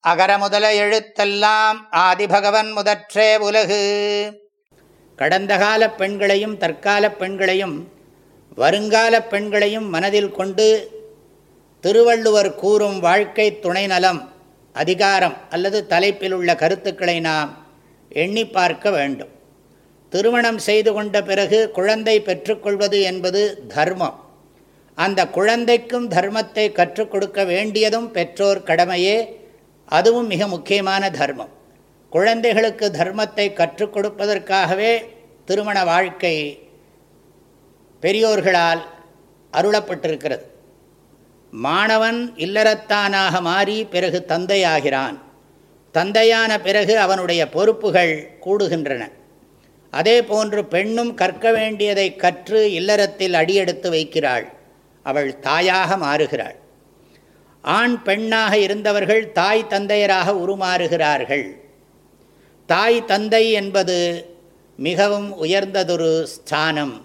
அகர முதல எழுத்தெல்லாம் ஆதிபகவன் முதற்றே உலகு. கடந்த கால பெண்களையும் தற்கால பெண்களையும் வருங்கால பெண்களையும் மனதில் கொண்டு திருவள்ளுவர் கூறும் வாழ்க்கை துணை நலம் அதிகாரம் அல்லது தலைப்பில் உள்ள கருத்துக்களை நாம் எண்ணி பார்க்க வேண்டும். திருமணம் செய்து கொண்ட பிறகு குழந்தை பெற்றுக்கொள்வது என்பது தர்மம். அந்த குழந்தைக்கும் தர்மத்தை கற்றுக் கொடுக்க வேண்டியதும் பெற்றோர் கடமையே. அதுவும் மிக முக்கியமான தர்மம். குழந்தைகளுக்கு தர்மத்தை கற்றுக் கொடுப்பதற்காகவே திருமண வாழ்க்கை பெரியோர்களால் அருளப்பட்டிருக்கிறது. மாணவன் இல்லறத்தானாக மாறி பிறகு தந்தையாகிறான். தந்தையான பிறகு அவனுடைய பொறுப்புகள் கூடுகின்றன. அதே போன்று பெண்ணும் கற்க வேண்டியதை கற்று இல்லறத்தில் அடியெடுத்து வைக்கிறாள். அவள் தாயாக மாறுகிறாள். ஆண் பெண்ணாக இருந்தவர்கள் தாய் தந்தையராக உருமாறுகிறார்கள். தாய் தந்தை என்பது மிகவும் உயர்ந்ததொரு ஸ்தானம்.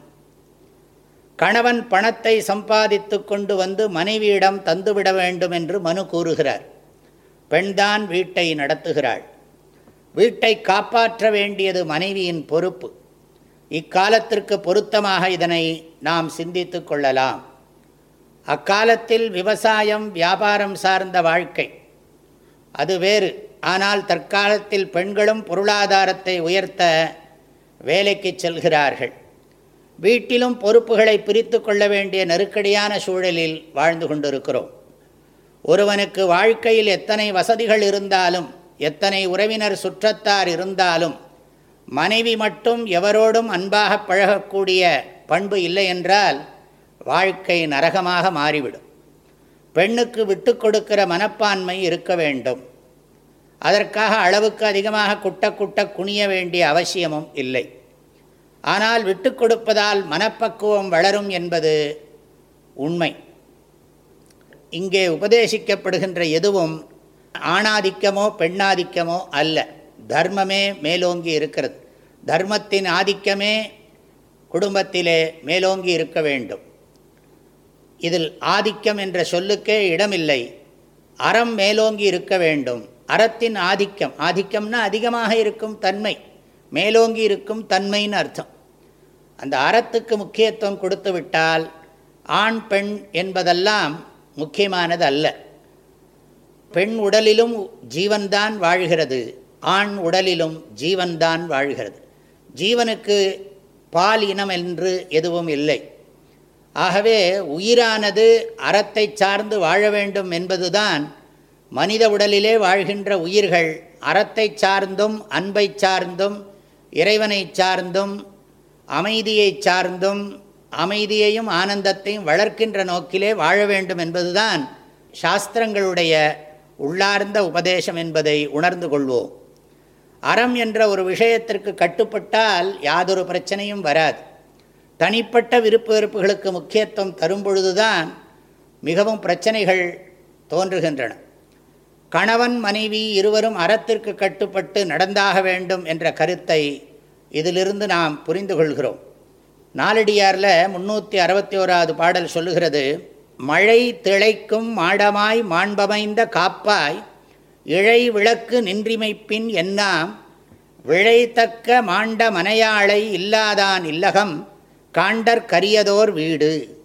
கணவன் பணத்தை சம்பாதித்து கொண்டு வந்து மனைவியிடம் தந்துவிட வேண்டும் என்று மனு கூறுகிறார். பெண்தான் வீட்டை நடத்துகிறாள். வீட்டை காப்பாற்ற வேண்டியது மனைவியின் பொறுப்பு. இக்காலத்திற்கு பொருத்தமாக இதனை நாம் சிந்தித்து கொள்ளலாம். அக்காலத்தில் விவசாயம் வியாபாரம் சார்ந்த வாழ்க்கை. அது வேறு. ஆனால் தற்காலத்தில் பெண்களும் பொருளாதாரத்தை உயர்த்த வேலைக்கு செல்கிறார்கள். வீட்டிலும் பொறுப்புகளை பிரித்து கொள்ள வேண்டிய நெருக்கடியான சூழலில் வாழ்ந்து கொண்டிருக்கிறோம். ஒருவனுக்கு வாழ்க்கையில் எத்தனை வசதிகள் இருந்தாலும் எத்தனை உறவினர் சுற்றத்தார் இருந்தாலும் மனைவி மட்டும் எவரோடும் அன்பாக பழகக்கூடிய பண்பு இல்லை என்றால் வாழ்க்கை நரகமாக மாறிவிடும். பெண்ணுக்கு விட்டு கொடுக்கிற மனப்பான்மை இருக்க வேண்டும். அதற்காக அளவுக்கு அதிகமாக குட்ட குட்ட குனிய வேண்டிய அவசியமும் இல்லை. ஆனால் விட்டு கொடுப்பதால் மனப்பக்குவம் வளரும் என்பது உண்மை. இங்கே உபதேசிக்கப்படுகின்ற எதுவும் ஆணாதிக்கமோ பெண்ணாதிக்கமோ அல்ல. தர்மமே மேலோங்கி இருக்கிறது. தர்மத்தின் ஆதிக்கமே குடும்பத்திலே மேலோங்கி இருக்க வேண்டும். இதில் ஆதிக்கம் என்ற சொல்லுக்கே இடமில்லை. அறம் மேலோங்கி இருக்க வேண்டும். அறத்தின் ஆதிக்கம். ஆதிக்கம்னா அதிகமாக இருக்கும் தன்மை. மேலோங்கி இருக்கும் தன்மைன்னு அர்த்தம். அந்த அறத்துக்கு முக்கியத்துவம் கொடுத்து விட்டால் ஆண் பெண் என்பதெல்லாம் முக்கியமானது அல்ல. பெண் உடலிலும் ஜீவன்தான் வாழ்கிறது. ஆண் உடலிலும் ஜீவன்தான் வாழ்கிறது. ஜீவனுக்கு பால் இனம் என்று எதுவும் இல்லை. ஆகவே உயிரானது அறத்தை சார்ந்து வாழ வேண்டும் என்பதுதான் மனித உடலிலே வாழ்கின்ற உயிர்கள் அறத்தை சார்ந்தும் அன்பை சார்ந்தும் இறைவனை சார்ந்தும் அமைதியை சார்ந்தும் அமைதியையும் ஆனந்தத்தையும் வளர்க்கின்ற நோக்கிலே வாழ வேண்டும் என்பதுதான் சாஸ்திரங்களுடைய உள்ளார்ந்த உபதேசம் என்பதை உணர்ந்து கொள்வோம். அறம் என்ற ஒரு விஷயத்திற்கு கட்டுப்பட்டால் யாதொரு பிரச்சனையும் வராது. தனிப்பட்ட விருப்ப வெறுப்புகளுக்கு முக்கியத்துவம் தரும் பொழுதுதான் மிகவும் பிரச்சனைகள் தோன்றுகின்றன. கணவன் மனைவி இருவரும் அறத்திற்கு கட்டுப்பட்டு நடந்தாக வேண்டும் என்ற கருத்தை இதிலிருந்து நாம் புரிந்து கொள்கிறோம். நாலடியாரில் முன்னூற்றி அறுபத்தி ஓராவது பாடல் சொல்லுகிறது மழை திளைக்கும் மாடமாய் மாண்பமைந்த காப்பாய் இழை விளக்கு நின்றிமைப்பின் என்னாம் விழைத்தக்க மாண்ட மனையாளை இல்லாதான் இல்லகம் காண்டர் கரியதோர் வீடு.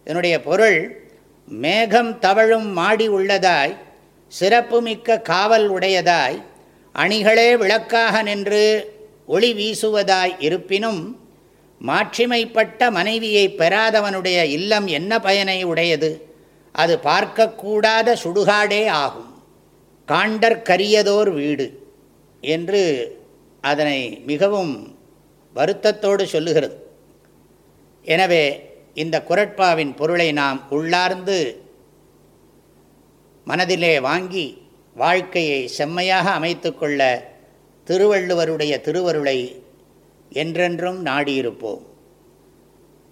இதனுடைய பொருள் மேகம் தவழும் மாடி உள்ளதாய் சிறப்புமிக்க காவல் உடையதாய் அணிகளே விளக்காக நின்று ஒளி வீசுவதாய் இருப்பினும் மாட்சிமைப்பட்ட மனைவியை பெறாதவனுடைய இல்லம் என்ன பயனை உடையது? அது பார்க்கக்கூடாத சுடுகாடே ஆகும். காண்டர் கரியதோர் வீடு என்று அதனை மிகவும் வருத்தத்தோடு சொல்லுகிறது. எனவே இந்த குரட்பாவின் பொருளை நாம் உள்ளார்ந்து மனதிலே வாங்கி வாழ்க்கையை செம்மையாக அமைத்து கொள்ள திருவள்ளுவருடைய திருவருளை என்றென்றும் நாடியிருப்போம்.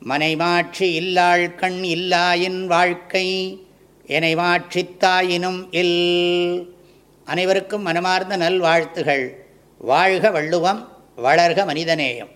மனைமாட்சி இல்லாள் கண் இல்லாயின் வாழ்க்கை என்னை மாற்றித்தாயினும் இல். அனைவருக்கும் மனமார்ந்த நல்வாழ்த்துகள். வாழ்க வள்ளுவம் வளர்க மனிதநேயம்.